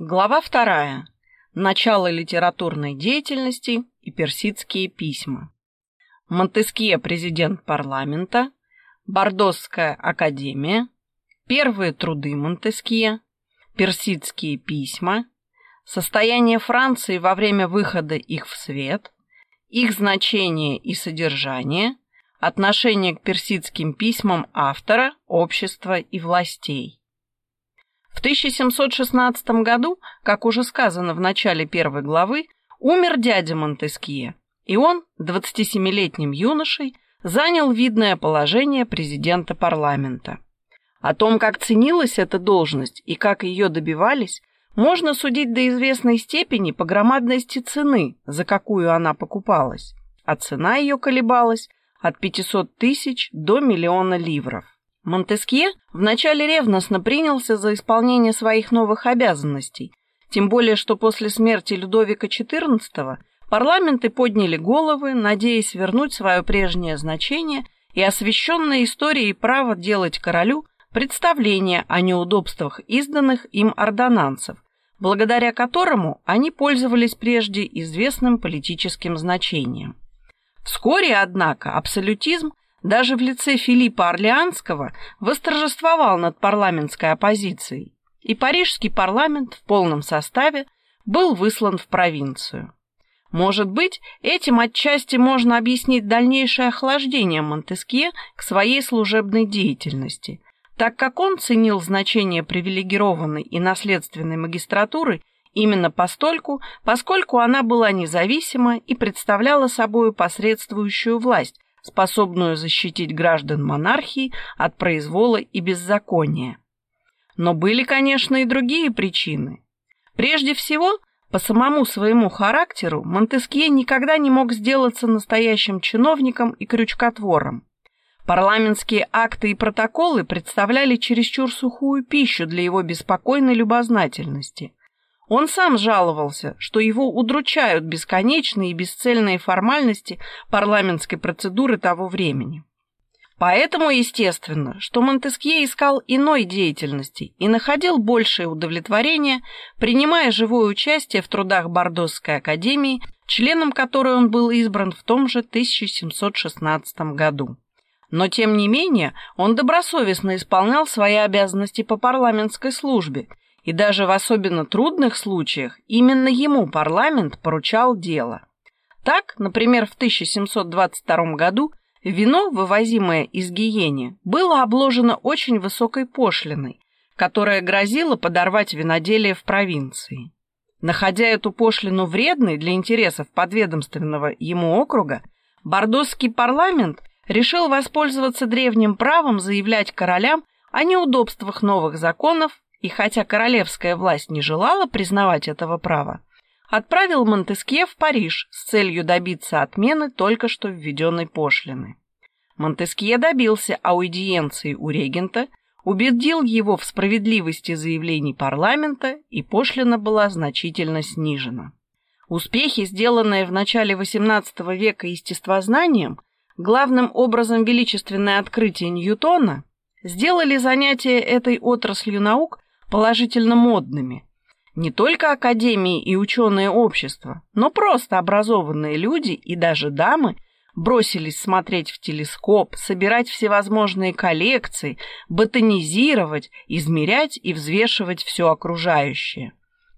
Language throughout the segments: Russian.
Глава вторая. Начало литературной деятельности и персидские письма. Монтескье президент парламента, Бордосская академия, первые труды Монтескье, персидские письма, состояние Франции во время выхода их в свет, их значение и содержание, отношение к персидским письмам автора, общества и властей. В 1716 году, как уже сказано в начале первой главы, умер дядя Монтескье, и он, 27-летним юношей, занял видное положение президента парламента. О том, как ценилась эта должность и как ее добивались, можно судить до известной степени по громадности цены, за какую она покупалась, а цена ее колебалась от 500 тысяч до миллиона ливров. Монтескье вначале ревностно принялся за исполнение своих новых обязанностей, тем более что после смерти Людовика XIV парламенты подняли головы, надеясь вернуть свое прежнее значение и освященное историей право делать королю представление о неудобствах изданных им ордонансов, благодаря которому они пользовались прежде известным политическим значением. Вскоре, однако, абсолютизм даже в лице Филиппа Орлеанского восторжествовал над парламентской оппозицией, и парижский парламент в полном составе был выслан в провинцию. Может быть, этим отчасти можно объяснить дальнейшее охлаждение Монтескье к своей служебной деятельности, так как он ценил значение привилегированной и наследственной магистратуры именно постольку, поскольку она была независима и представляла собой посредствующую власть, способную защитить граждан монархии от произвола и беззакония. Но были, конечно, и другие причины. Прежде всего, по самому своему характеру Монтескье никогда не мог сделаться настоящим чиновником и крючкотвором. Парламентские акты и протоколы представляли чересчур сухую пищу для его беспокойной любознательности. Он сам жаловался, что его удручают бесконечные и бесцельные формальности парламентской процедуры того времени. Поэтому естественно, что Монтескье искал иной деятельности и находил большее удовлетворение, принимая живое участие в трудах Бордосской академии, членом которой он был избран в том же 1716 году. Но, тем не менее, он добросовестно исполнял свои обязанности по парламентской службе и даже в особенно трудных случаях именно ему парламент поручал дело. Так, например, в 1722 году вино, вывозимое из Гиени, было обложено очень высокой пошлиной, которая грозила подорвать виноделие в провинции. Находя эту пошлину вредной для интересов подведомственного ему округа, Бордосский парламент решил воспользоваться древним правом заявлять королям о неудобствах новых законов и хотя королевская власть не желала признавать этого права, отправил Монтескье в Париж с целью добиться отмены только что введенной пошлины. Монтескье добился аудиенции у регента, убедил его в справедливости заявлений парламента, и пошлина была значительно снижена. Успехи, сделанные в начале XVIII века естествознанием, главным образом величественное открытие Ньютона, сделали занятия этой отраслью наук положительно модными. Не только академии и ученые общества, но просто образованные люди и даже дамы бросились смотреть в телескоп, собирать всевозможные коллекции, ботанизировать, измерять и взвешивать все окружающее.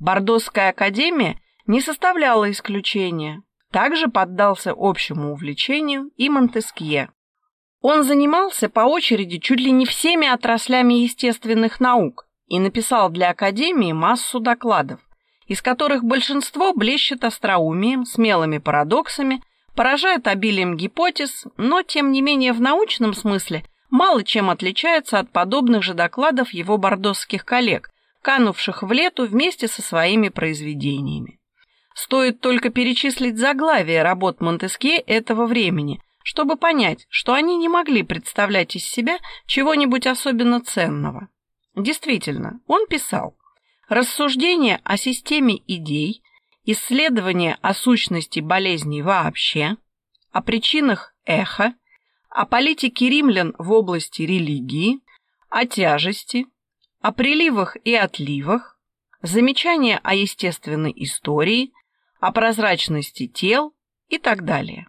Бордосская академия не составляла исключения. Также поддался общему увлечению и Монтескье. Он занимался по очереди чуть ли не всеми отраслями естественных наук, и написал для Академии массу докладов, из которых большинство блещет остроумием, смелыми парадоксами, поражает обилием гипотез, но, тем не менее, в научном смысле мало чем отличается от подобных же докладов его бордосских коллег, канувших в лету вместе со своими произведениями. Стоит только перечислить заглавия работ Монтескье этого времени, чтобы понять, что они не могли представлять из себя чего-нибудь особенно ценного. Действительно, он писал «Рассуждение о системе идей, исследование о сущности болезней вообще, о причинах эха, о политике римлян в области религии, о тяжести, о приливах и отливах, замечания о естественной истории, о прозрачности тел и так далее.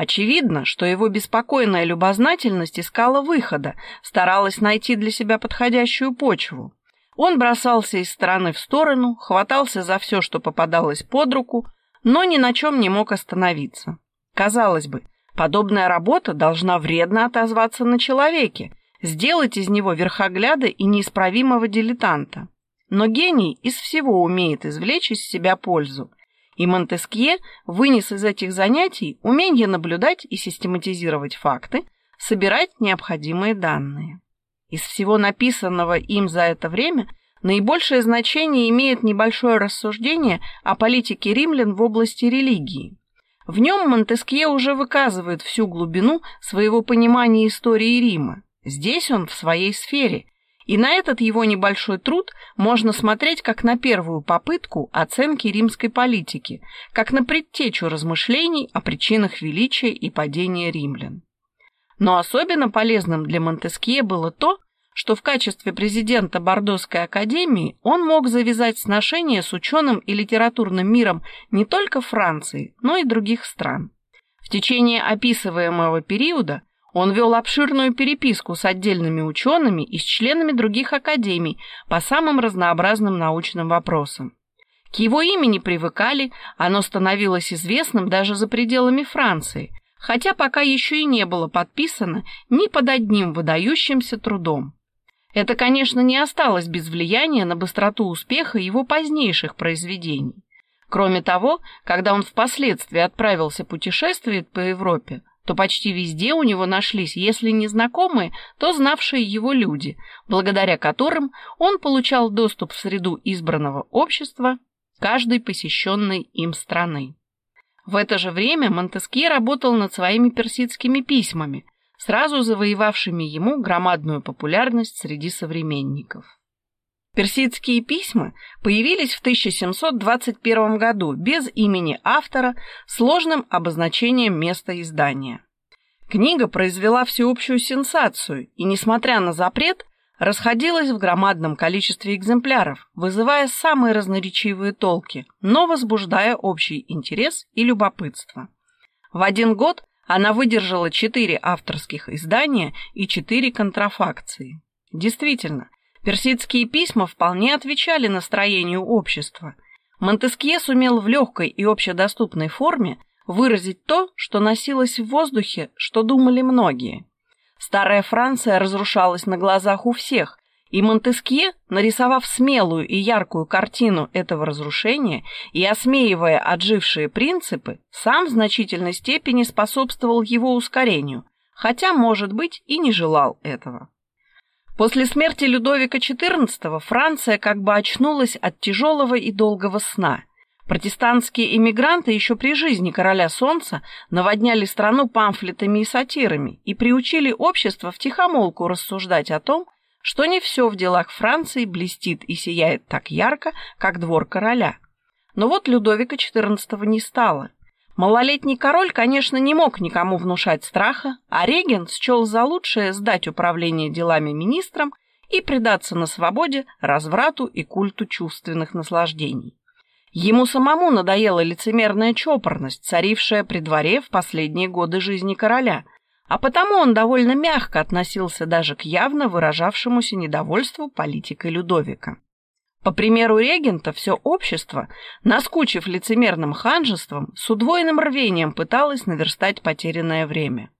Очевидно, что его беспокойная любознательность искала выхода, старалась найти для себя подходящую почву. Он бросался из стороны в сторону, хватался за все, что попадалось под руку, но ни на чем не мог остановиться. Казалось бы, подобная работа должна вредно отозваться на человеке, сделать из него верхогляда и неисправимого дилетанта. Но гений из всего умеет извлечь из себя пользу, и Монтескье вынес из этих занятий умение наблюдать и систематизировать факты, собирать необходимые данные. Из всего написанного им за это время наибольшее значение имеет небольшое рассуждение о политике римлян в области религии. В нем Монтескье уже выказывает всю глубину своего понимания истории Рима. Здесь он в своей сфере, и на этот его небольшой труд можно смотреть как на первую попытку оценки римской политики, как на предтечу размышлений о причинах величия и падения римлян. Но особенно полезным для Монтескье было то, что в качестве президента Бордосской академии он мог завязать сношения с ученым и литературным миром не только Франции, но и других стран. В течение описываемого периода он вел обширную переписку с отдельными учеными и с членами других академий по самым разнообразным научным вопросам. К его имени привыкали, оно становилось известным даже за пределами Франции, хотя пока еще и не было подписано ни под одним выдающимся трудом. Это, конечно, не осталось без влияния на быстроту успеха его позднейших произведений. Кроме того, когда он впоследствии отправился путешествовать по Европе, то почти везде у него нашлись, если не знакомые, то знавшие его люди, благодаря которым он получал доступ в среду избранного общества каждой посещенной им страны. В это же время Монтескье работал над своими персидскими письмами, сразу завоевавшими ему громадную популярность среди современников. Персидские письма появились в 1721 году без имени автора, сложным обозначением места издания. Книга произвела всеобщую сенсацию и, несмотря на запрет, расходилась в громадном количестве экземпляров, вызывая самые разноречивые толки, но возбуждая общий интерес и любопытство. В один год она выдержала четыре авторских издания и четыре контрафакции. Действительно, Персидские письма вполне отвечали настроению общества. Монтескье сумел в легкой и общедоступной форме выразить то, что носилось в воздухе, что думали многие. Старая Франция разрушалась на глазах у всех, и Монтескье, нарисовав смелую и яркую картину этого разрушения и осмеивая отжившие принципы, сам в значительной степени способствовал его ускорению, хотя, может быть, и не желал этого. После смерти Людовика XIV Франция как бы очнулась от тяжелого и долгого сна. Протестантские эмигранты еще при жизни короля солнца наводняли страну памфлетами и сатирами и приучили общество втихомолку рассуждать о том, что не все в делах Франции блестит и сияет так ярко, как двор короля. Но вот Людовика XIV не стало – Малолетний король, конечно, не мог никому внушать страха, а регент счел за лучшее сдать управление делами министрам и предаться на свободе разврату и культу чувственных наслаждений. Ему самому надоела лицемерная чопорность, царившая при дворе в последние годы жизни короля, а потому он довольно мягко относился даже к явно выражавшемуся недовольству политикой Людовика. По примеру регента, все общество, наскучив лицемерным ханжеством, с удвоенным рвением пыталось наверстать потерянное время.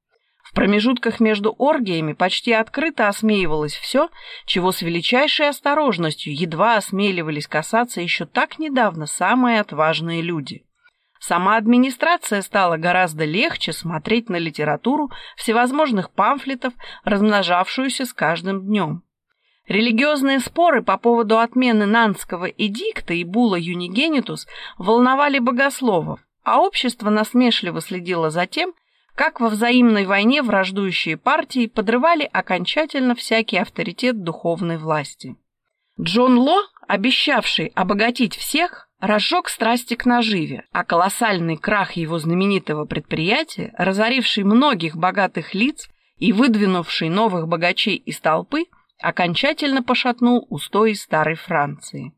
В промежутках между оргиями почти открыто осмеивалось все, чего с величайшей осторожностью едва осмеливались касаться еще так недавно самые отважные люди. Сама администрация стала гораздо легче смотреть на литературу всевозможных памфлетов, размножавшуюся с каждым днем. Религиозные споры по поводу отмены Нанского эдикта и була Юнигенитус волновали богословов, а общество насмешливо следило за тем, как во взаимной войне враждующие партии подрывали окончательно всякий авторитет духовной власти. Джон Ло, обещавший обогатить всех, разжег страсти к наживе, а колоссальный крах его знаменитого предприятия, разоривший многих богатых лиц и выдвинувший новых богачей из толпы – окончательно пошатнул устои старой Франции.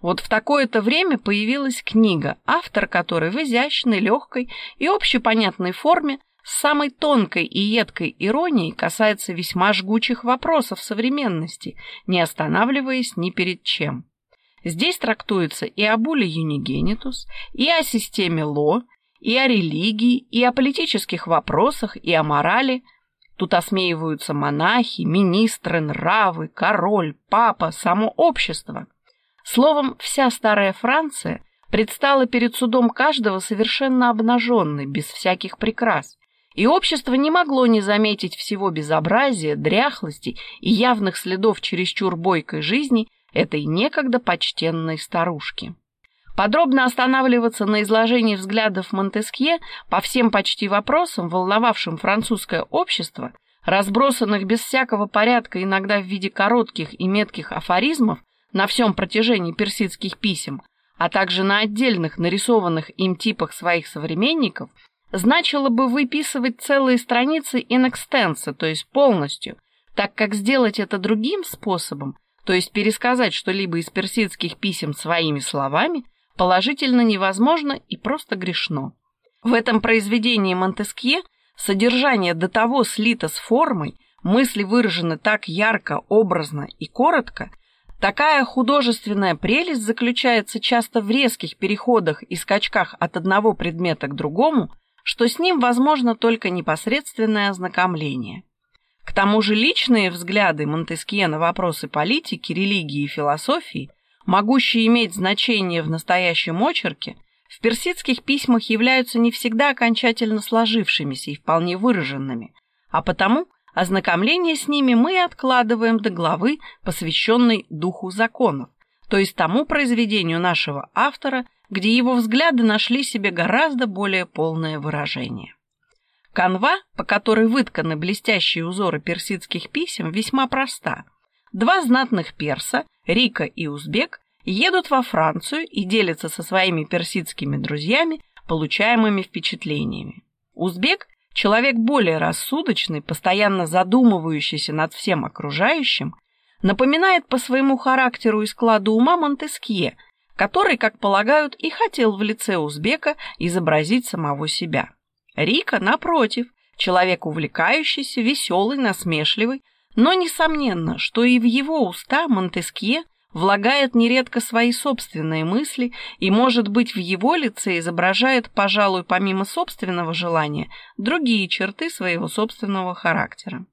Вот в такое-то время появилась книга, автор которой в изящной, легкой и общепонятной форме с самой тонкой и едкой иронией касается весьма жгучих вопросов современности, не останавливаясь ни перед чем. Здесь трактуется и о буле Юнигенитус, и о системе Ло, и о религии, и о политических вопросах, и о морали. Тут осмеиваются монахи, министры, нравы, король, папа, само общество. Словом, вся старая Франция предстала перед судом каждого совершенно обнаженной, без всяких прикрас, и общество не могло не заметить всего безобразия, дряхлости и явных следов чересчур бойкой жизни этой некогда почтенной старушки. Подробно останавливаться на изложении взглядов Монтескье по всем почти вопросам, волновавшим французское общество, разбросанных без всякого порядка иногда в виде коротких и метких афоризмов на всем протяжении персидских писем, а также на отдельных нарисованных им типах своих современников, значило бы выписывать целые страницы in extenso, то есть полностью, так как сделать это другим способом, то есть пересказать что-либо из персидских писем своими словами, положительно невозможно и просто грешно. В этом произведении Монтескье содержание до того слито с формой, мысли выражены так ярко, образно и коротко, такая художественная прелесть заключается часто в резких переходах и скачках от одного предмета к другому, что с ним возможно только непосредственное ознакомление. К тому же личные взгляды Монтескье на вопросы политики, религии и философии могущие иметь значение в настоящем очерке, в персидских письмах являются не всегда окончательно сложившимися и вполне выраженными, а потому ознакомление с ними мы откладываем до главы, посвященной духу законов, то есть тому произведению нашего автора, где его взгляды нашли себе гораздо более полное выражение. Канва, по которой вытканы блестящие узоры персидских писем, весьма проста – Два знатных перса, Рика и Узбек, едут во Францию и делятся со своими персидскими друзьями получаемыми впечатлениями. Узбек – человек более рассудочный, постоянно задумывающийся над всем окружающим, напоминает по своему характеру и складу ума Монтескье, который, как полагают, и хотел в лице узбека изобразить самого себя. Рика, напротив, человек увлекающийся, веселый, насмешливый, но несомненно, что и в его уста Монтескье влагает нередко свои собственные мысли и, может быть, в его лице изображает, пожалуй, помимо собственного желания, другие черты своего собственного характера.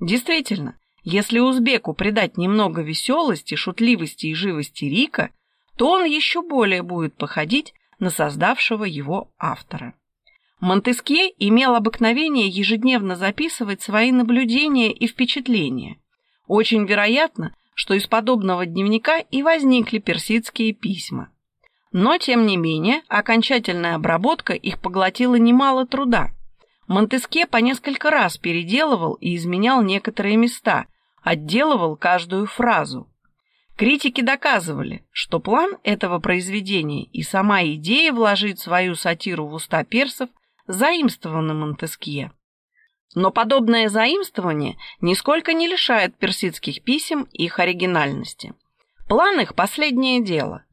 Действительно, если узбеку придать немного веселости, шутливости и живости Рика, то он еще более будет походить на создавшего его автора. Монтескье имел обыкновение ежедневно записывать свои наблюдения и впечатления. Очень вероятно, что из подобного дневника и возникли персидские письма. Но, тем не менее, окончательная обработка их поглотила немало труда. Монтескье по несколько раз переделывал и изменял некоторые места, отделывал каждую фразу. Критики доказывали, что план этого произведения и сама идея вложить свою сатиру в уста персов – заимствованы Монтескье. Но подобное заимствование нисколько не лишает персидских писем их оригинальности. План их – последнее дело.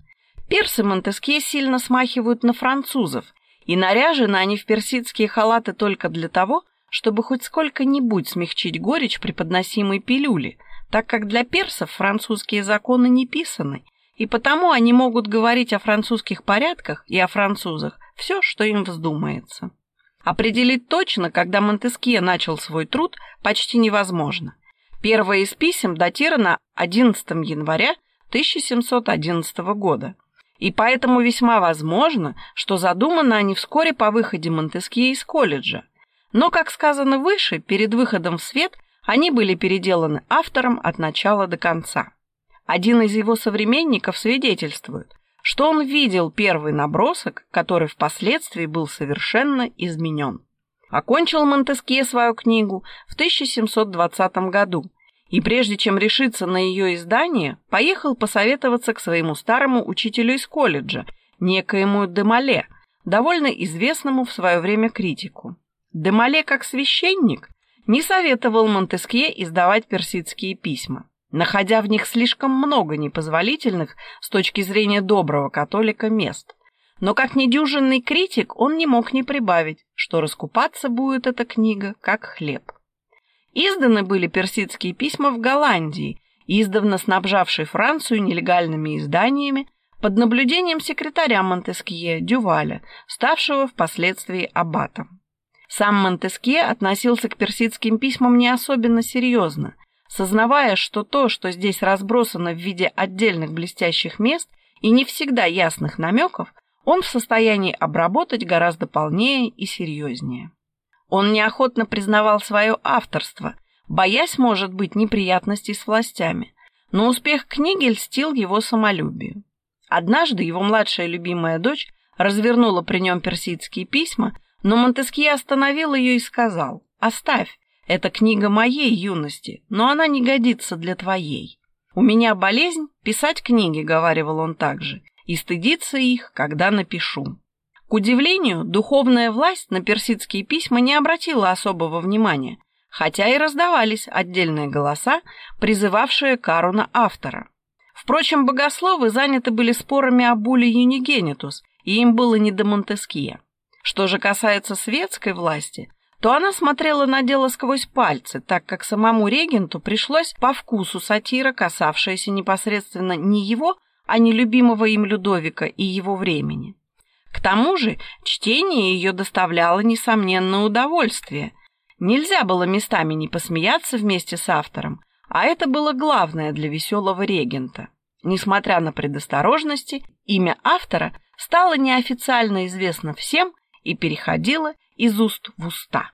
Персы Монтескье сильно смахивают на французов, и наряжены они в персидские халаты только для того, чтобы хоть сколько-нибудь смягчить горечь преподносимой пилюли, так как для персов французские законы не писаны, и потому они могут говорить о французских порядках и о французах все, что им вздумается. Определить точно, когда Монтескье начал свой труд, почти невозможно. Первое из писем датировано 11 января 1711 года, и поэтому весьма возможно, что задуманы они вскоре по выходе Монтескье из колледжа. Но, как сказано выше, перед выходом в свет они были переделаны автором от начала до конца. Один из его современников свидетельствует, что он видел первый набросок, который впоследствии был совершенно изменен. Окончил Монтескье свою книгу в 1720 году и прежде чем решиться на ее издание, поехал посоветоваться к своему старому учителю из колледжа, некоему Демале, довольно известному в свое время критику. Демале, как священник, не советовал Монтескье издавать персидские письма. Находя в них слишком много непозволительных с точки зрения доброго католика мест. Но как недюжинный критик он не мог не прибавить, что раскупаться будет эта книга как хлеб. Изданы были персидские письма в Голландии, издавна снабжавшей Францию нелегальными изданиями под наблюдением секретаря Монтескье Дюваля, ставшего впоследствии аббатом. Сам Монтескье относился к персидским письмам не особенно серьезно, сознавая, что то, что здесь разбросано в виде отдельных блестящих мест и не всегда ясных намеков, он в состоянии обработать гораздо полнее и серьезнее. Он неохотно признавал свое авторство, боясь, может быть, неприятностей с властями, но успех книги льстил его самолюбию. Однажды его младшая любимая дочь развернула при нем персидские письма, но Монтескье остановил ее и сказал «Оставь, это книга моей юности, но она не годится для твоей. У меня болезнь писать книги», — говаривал он также, «и стыдиться их, когда напишу». К удивлению, духовная власть на персидские письма не обратила особого внимания, хотя и раздавались отдельные голоса, призывавшие кару на автора. Впрочем, богословы заняты были спорами о буле Юнигенитус, и им было не до Монтескье. Что же касается светской власти, то она смотрела на дело сквозь пальцы, так как самому регенту пришлось по вкусу сатира, касавшаяся непосредственно не его, а не любимого им Людовика и его времени. К тому же чтение ее доставляло несомненное удовольствие. Нельзя было местами не посмеяться вместе с автором, а это было главное для веселого регента. Несмотря на предосторожности, имя автора стало неофициально известно всем и переходило из уст в уста.